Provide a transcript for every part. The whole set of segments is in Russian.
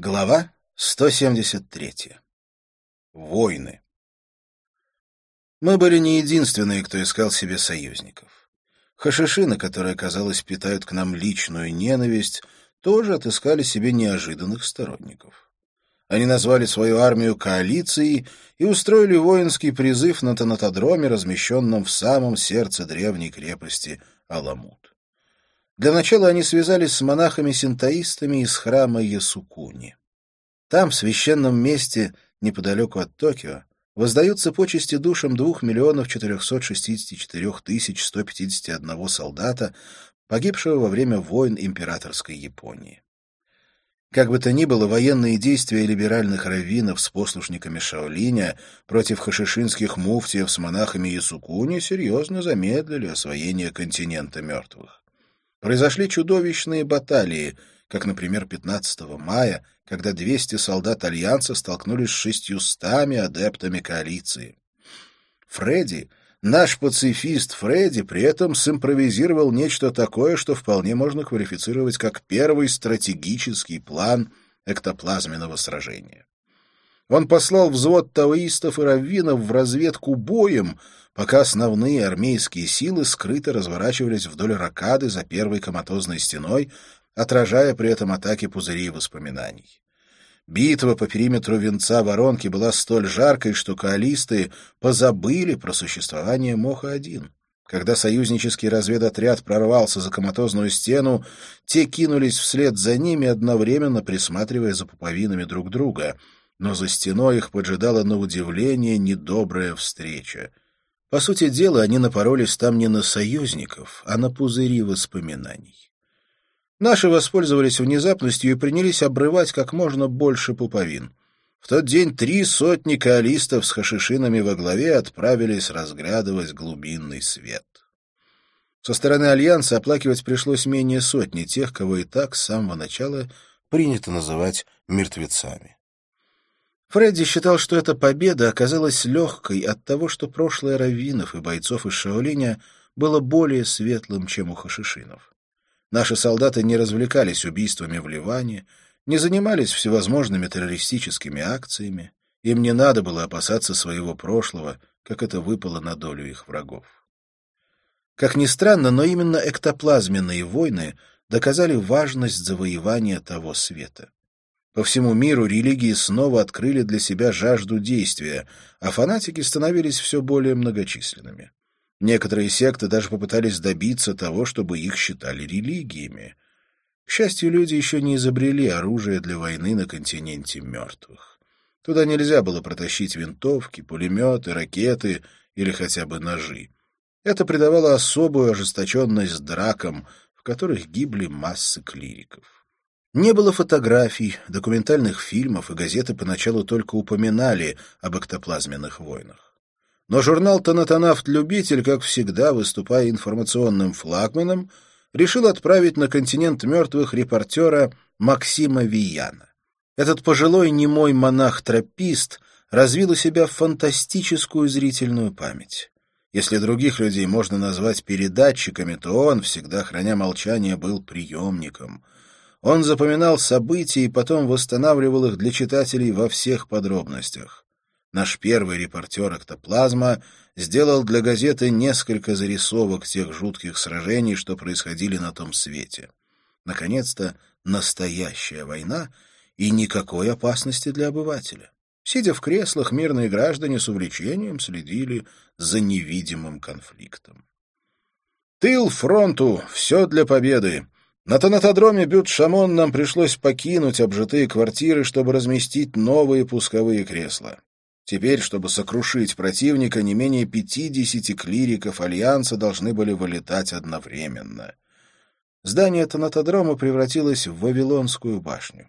Глава 173. Войны. Мы были не единственные, кто искал себе союзников. Хашишины, которые, казалось, питают к нам личную ненависть, тоже отыскали себе неожиданных сторонников. Они назвали свою армию коалицией и устроили воинский призыв на Танатодроме, размещенном в самом сердце древней крепости Аламут. Для начала они связались с монахами-синтоистами из храма Ясукуни. Там, в священном месте, неподалеку от Токио, воздаются почести душам 2 миллионов 464 тысяч 151 солдата, погибшего во время войн императорской Японии. Как бы то ни было, военные действия либеральных раввинов с послушниками Шаолиня против хашишинских муфтиев с монахами Ясукуни серьезно замедлили освоение континента мертвых. Произошли чудовищные баталии, как, например, 15 мая, когда 200 солдат Альянса столкнулись с шестьюстами адептами коалиции. Фредди, наш пацифист Фредди, при этом симпровизировал нечто такое, что вполне можно квалифицировать как первый стратегический план эктоплазменного сражения. Он послал взвод таоистов и раввинов в разведку боем, пока основные армейские силы скрыто разворачивались вдоль ракады за первой коматозной стеной, отражая при этом атаки пузырей воспоминаний. Битва по периметру венца воронки была столь жаркой, что коалисты позабыли про существование Моха-1. Когда союзнический разведотряд прорвался за коматозную стену, те кинулись вслед за ними, одновременно присматривая за пуповинами друг друга. Но за стеной их поджидала на удивление недобрая встреча — по сути дела, они напоролись там не на союзников, а на пузыри воспоминаний. Наши воспользовались внезапностью и принялись обрывать как можно больше пуповин. В тот день три сотни каолистов с хашишинами во главе отправились разглядывать глубинный свет. Со стороны Альянса оплакивать пришлось менее сотни тех, кого и так с самого начала принято называть мертвецами. Фредди считал, что эта победа оказалась легкой от того, что прошлое раввинов и бойцов из Шаолиня было более светлым, чем у хашишинов. Наши солдаты не развлекались убийствами в Ливане, не занимались всевозможными террористическими акциями, им не надо было опасаться своего прошлого, как это выпало на долю их врагов. Как ни странно, но именно эктоплазменные войны доказали важность завоевания того света. По всему миру религии снова открыли для себя жажду действия, а фанатики становились все более многочисленными. Некоторые секты даже попытались добиться того, чтобы их считали религиями. К счастью, люди еще не изобрели оружие для войны на континенте мертвых. Туда нельзя было протащить винтовки, пулеметы, ракеты или хотя бы ножи. Это придавало особую ожесточенность дракам, в которых гибли массы клириков. Не было фотографий, документальных фильмов, и газеты поначалу только упоминали об эктоплазменных войнах. Но журнал «Танатанафт-любитель», как всегда, выступая информационным флагманом, решил отправить на континент мертвых репортера Максима Вияна. Этот пожилой немой монах-тропист развил у себя фантастическую зрительную память. Если других людей можно назвать передатчиками, то он, всегда храня молчание, был приемником — он запоминал события и потом восстанавливал их для читателей во всех подробностях. Наш первый репортер «Эктоплазма» сделал для газеты несколько зарисовок тех жутких сражений, что происходили на том свете. Наконец-то настоящая война и никакой опасности для обывателя. Сидя в креслах, мирные граждане с увлечением следили за невидимым конфликтом. «Тыл фронту! Все для победы!» На тонатодроме Бют-Шамон нам пришлось покинуть обжитые квартиры, чтобы разместить новые пусковые кресла. Теперь, чтобы сокрушить противника, не менее пятидесяти клириков Альянса должны были вылетать одновременно. Здание тонатодрома превратилось в Вавилонскую башню.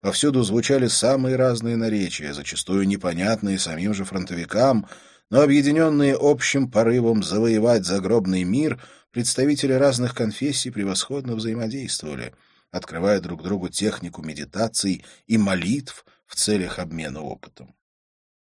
Повсюду звучали самые разные наречия, зачастую непонятные самим же фронтовикам, но объединенные общим порывом завоевать загробный мир — представители разных конфессий превосходно взаимодействовали, открывая друг другу технику медитаций и молитв в целях обмена опытом.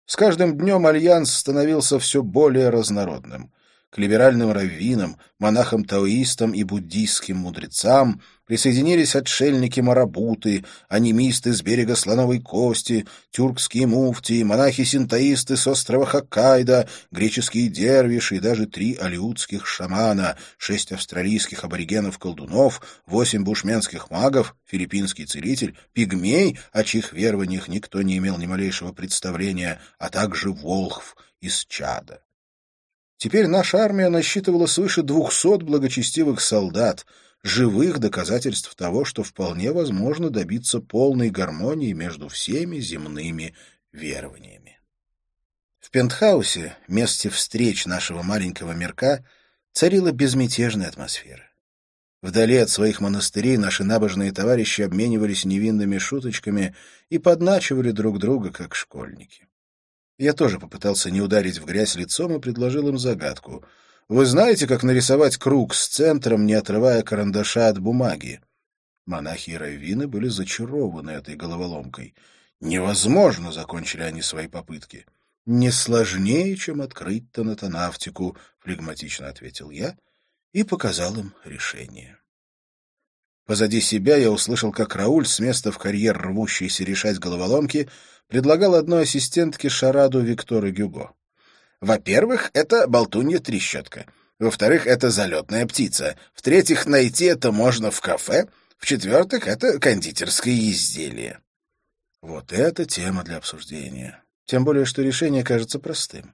С каждым днем альянс становился все более разнородным. К либеральным раввинам, монахам-таоистам и буддийским мудрецам, присоединились отшельники-марабуты, анимисты с берега Слоновой Кости, тюркские муфтии, монахи-синтоисты с острова Хоккайдо, греческие дервиши и даже три алиутских шамана, шесть австралийских аборигенов-колдунов, восемь бушменских магов, филиппинский целитель, пигмей, о чьих верованиях никто не имел ни малейшего представления, а также волхв из Чада. Теперь наша армия насчитывала свыше двухсот благочестивых солдат — живых доказательств того, что вполне возможно добиться полной гармонии между всеми земными верованиями. В пентхаусе, месте встреч нашего маленького мирка, царила безмятежная атмосфера. Вдали от своих монастырей наши набожные товарищи обменивались невинными шуточками и подначивали друг друга, как школьники. Я тоже попытался не ударить в грязь лицом и предложил им загадку — вы знаете, как нарисовать круг с центром, не отрывая карандаша от бумаги? Монахи и раввины были зачарованы этой головоломкой. Невозможно, — закончили они свои попытки. Не сложнее, чем открыть тонатонавтику, — флегматично ответил я и показал им решение. Позади себя я услышал, как Рауль, с места в карьер рвущийся решать головоломки, предлагал одной ассистентке шараду Виктора Гюго. Во-первых, это болтунья-трещотка. Во-вторых, это залетная птица. В-третьих, найти это можно в кафе. В-четвертых, это кондитерское изделие. Вот это тема для обсуждения. Тем более, что решение кажется простым.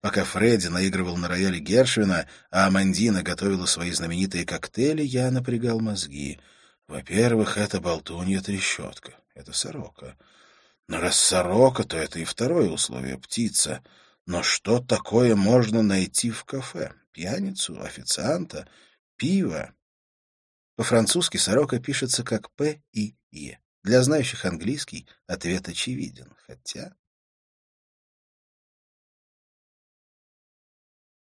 Пока Фредди наигрывал на рояле Гершвина, а Амандина готовила свои знаменитые коктейли, я напрягал мозги. Во-первых, это болтунья-трещотка. Это сорока. Но раз сорока, то это и второе условие — птица — но что такое можно найти в кафе? Пьяницу, официанта, пиво? По-французски сорока пишется как «П» и «Е». Для знающих английский ответ очевиден, хотя...